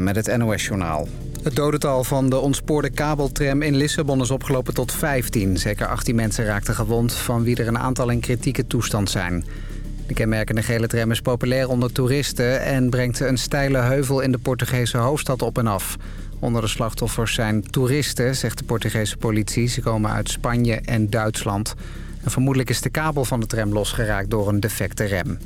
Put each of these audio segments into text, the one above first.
met het NOS-journaal. Het dodental van de ontspoorde kabeltram in Lissabon is opgelopen tot 15. Zeker 18 mensen raakten gewond, van wie er een aantal in kritieke toestand zijn. De kenmerkende gele tram is populair onder toeristen... en brengt een steile heuvel in de Portugese hoofdstad op en af. Onder de slachtoffers zijn toeristen, zegt de Portugese politie. Ze komen uit Spanje en Duitsland. Vermoedelijk is de kabel van de tram losgeraakt door een defecte rem.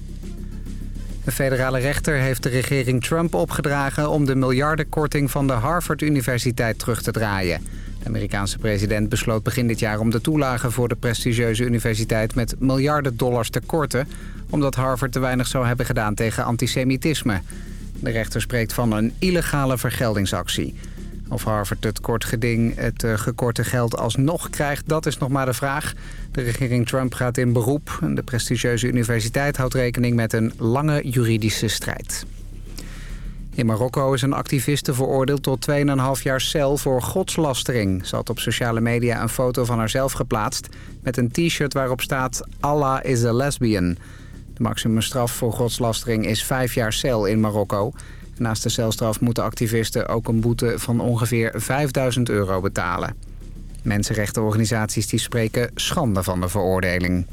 De federale rechter heeft de regering Trump opgedragen... om de miljardenkorting van de Harvard-universiteit terug te draaien. De Amerikaanse president besloot begin dit jaar om de toelagen voor de prestigieuze universiteit... met miljarden dollars te korten... omdat Harvard te weinig zou hebben gedaan tegen antisemitisme. De rechter spreekt van een illegale vergeldingsactie. Of Harvard het kortgeding het uh, gekorte geld alsnog krijgt, dat is nog maar de vraag. De regering Trump gaat in beroep. De prestigieuze universiteit houdt rekening met een lange juridische strijd. In Marokko is een activiste veroordeeld tot 2,5 jaar cel voor godslastering. Ze had op sociale media een foto van haarzelf geplaatst... met een t-shirt waarop staat Allah is a lesbian. De maximumstraf voor godslastering is 5 jaar cel in Marokko... Naast de celstraf moeten activisten ook een boete van ongeveer 5000 euro betalen. Mensenrechtenorganisaties die spreken schande van de veroordeling.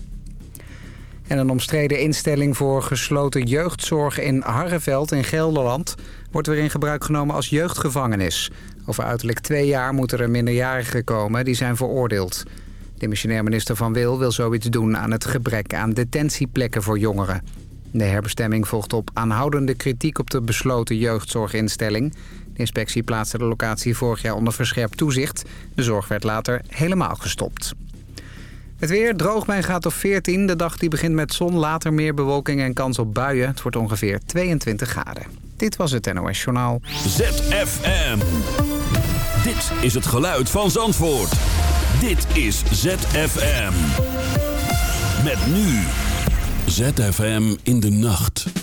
En een omstreden instelling voor gesloten jeugdzorg in Harreveld in Gelderland... wordt weer in gebruik genomen als jeugdgevangenis. Over uiterlijk twee jaar moeten er minderjarigen komen die zijn veroordeeld. De missionair minister Van Wil wil zoiets doen aan het gebrek aan detentieplekken voor jongeren. De herbestemming volgt op aanhoudende kritiek op de besloten jeugdzorginstelling. De inspectie plaatste de locatie vorig jaar onder verscherpt toezicht. De zorg werd later helemaal gestopt. Het weer droog bij graad of 14. De dag die begint met zon, later meer bewolking en kans op buien. Het wordt ongeveer 22 graden. Dit was het NOS Journaal. ZFM. Dit is het geluid van Zandvoort. Dit is ZFM. Met nu... ZFM in de nacht.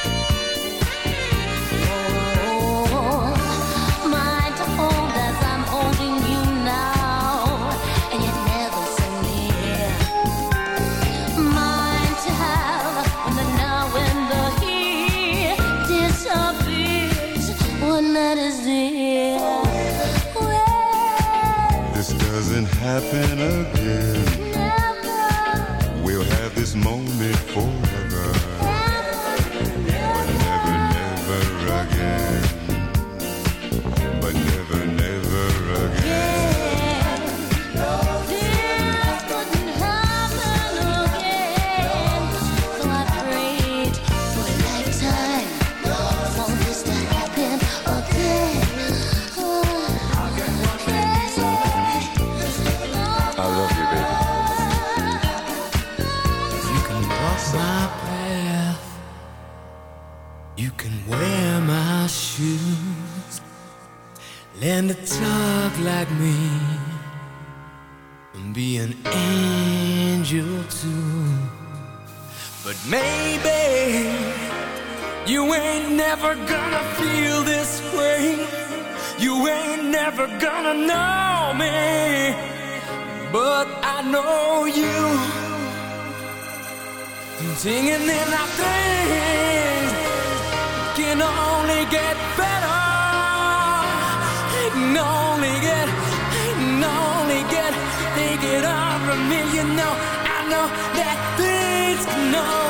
Happen again. It's not.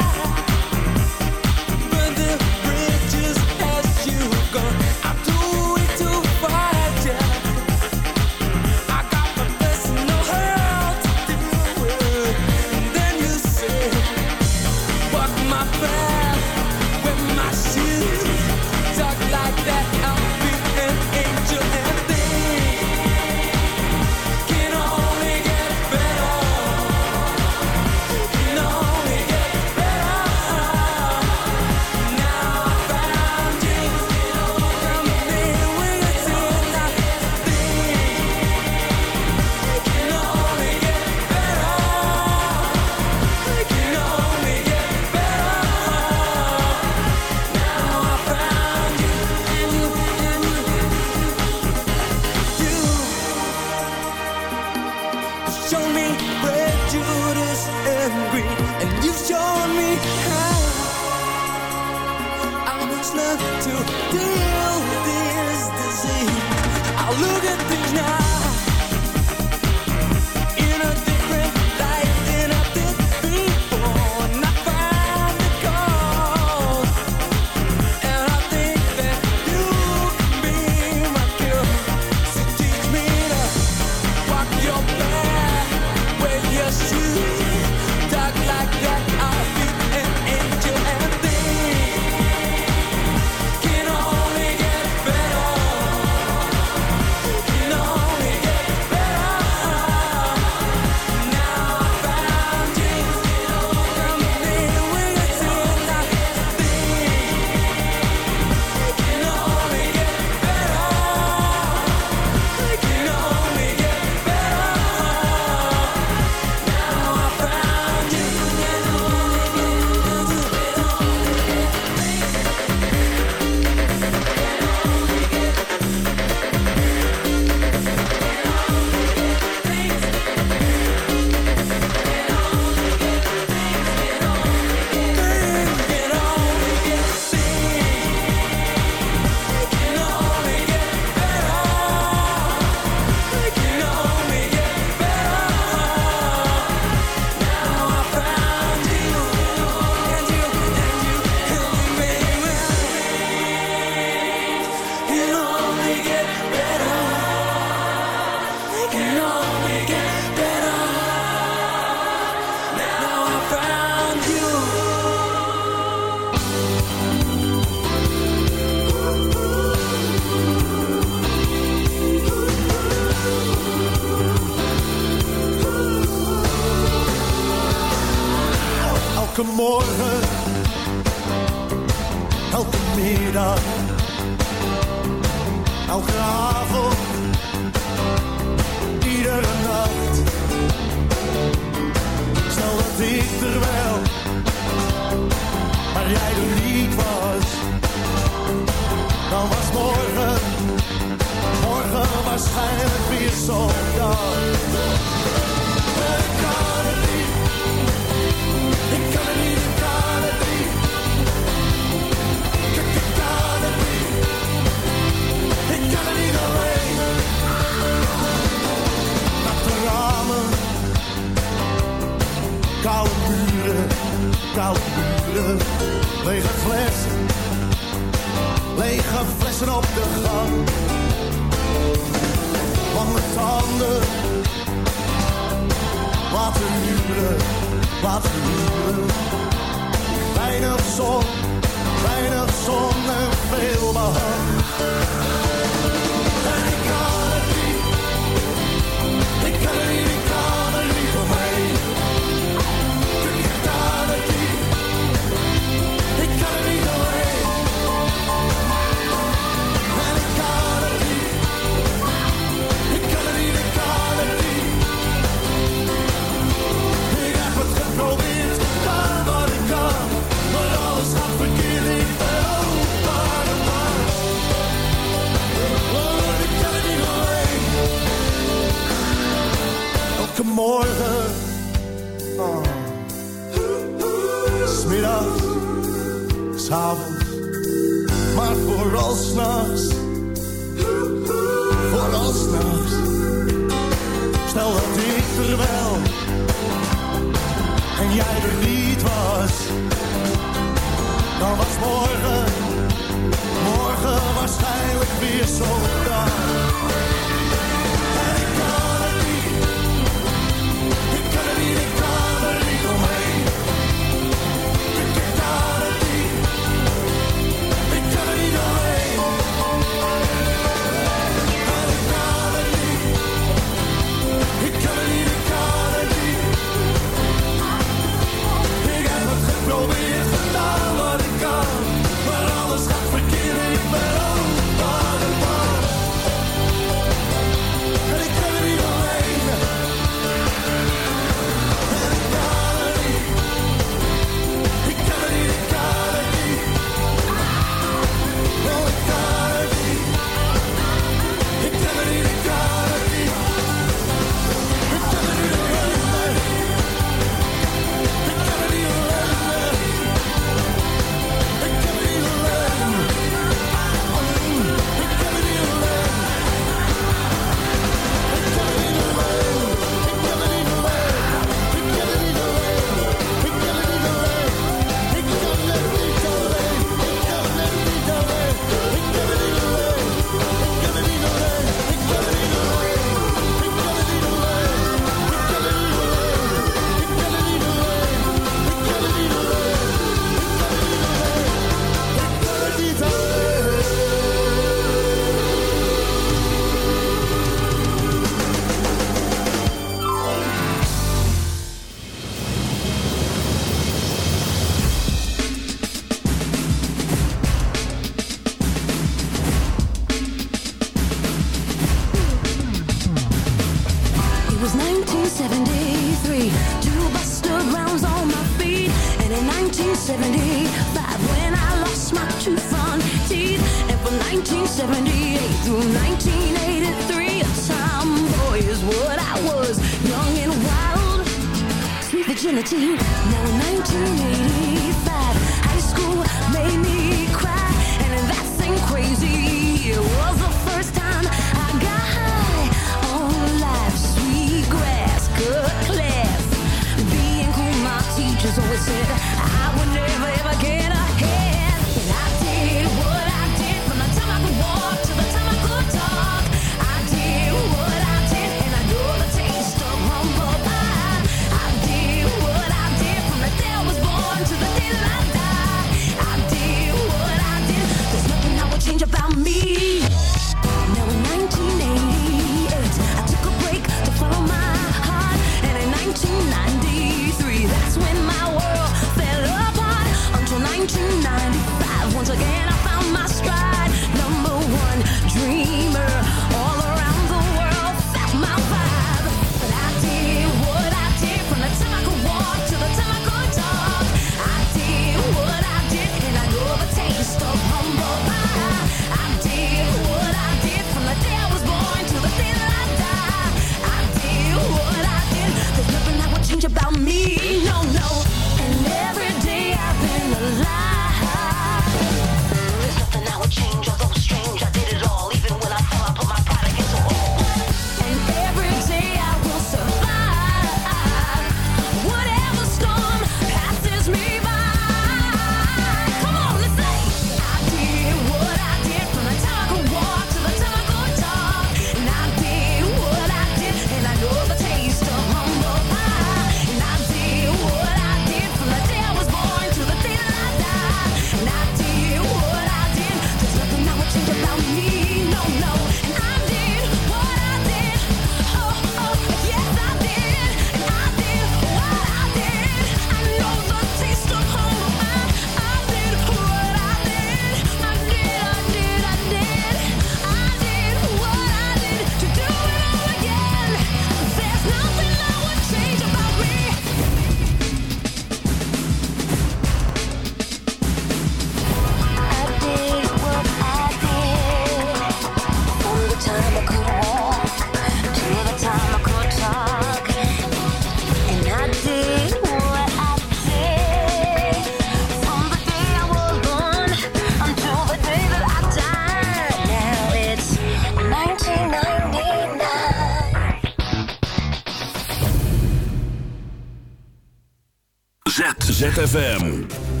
ZFM.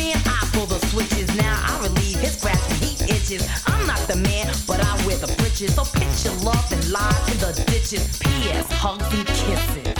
man, I pull the switches. Now I relieve his grasp heat. I'm not the man, but I wear the britches. So pitch your love and lie to the ditches. P.S. Hugs and kisses.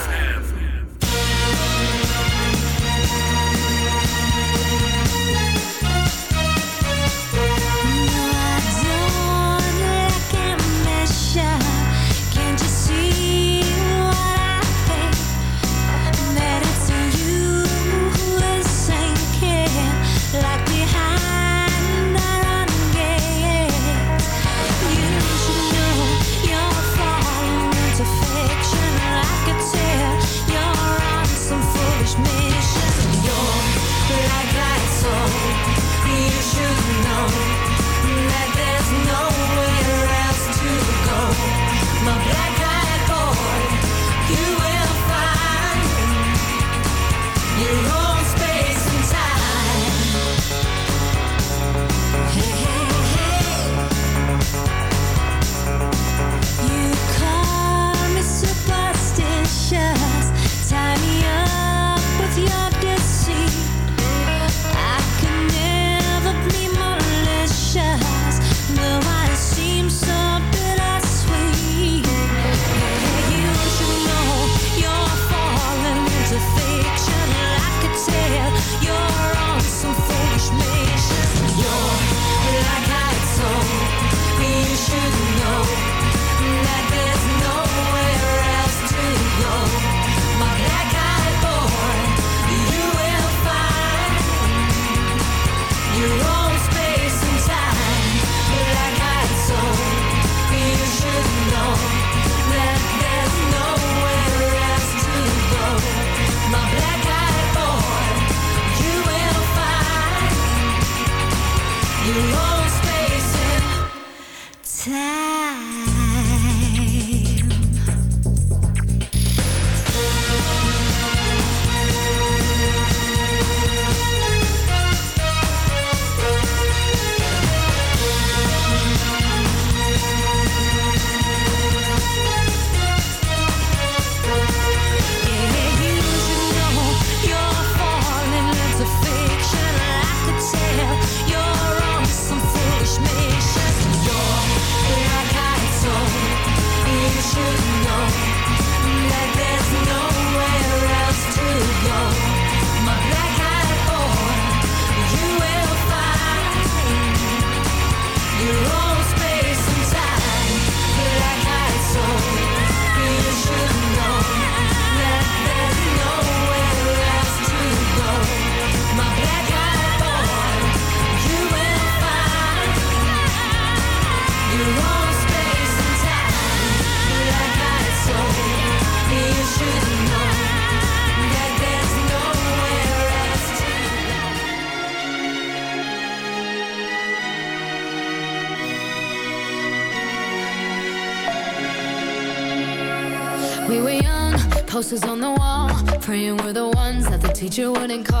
teacher wouldn't call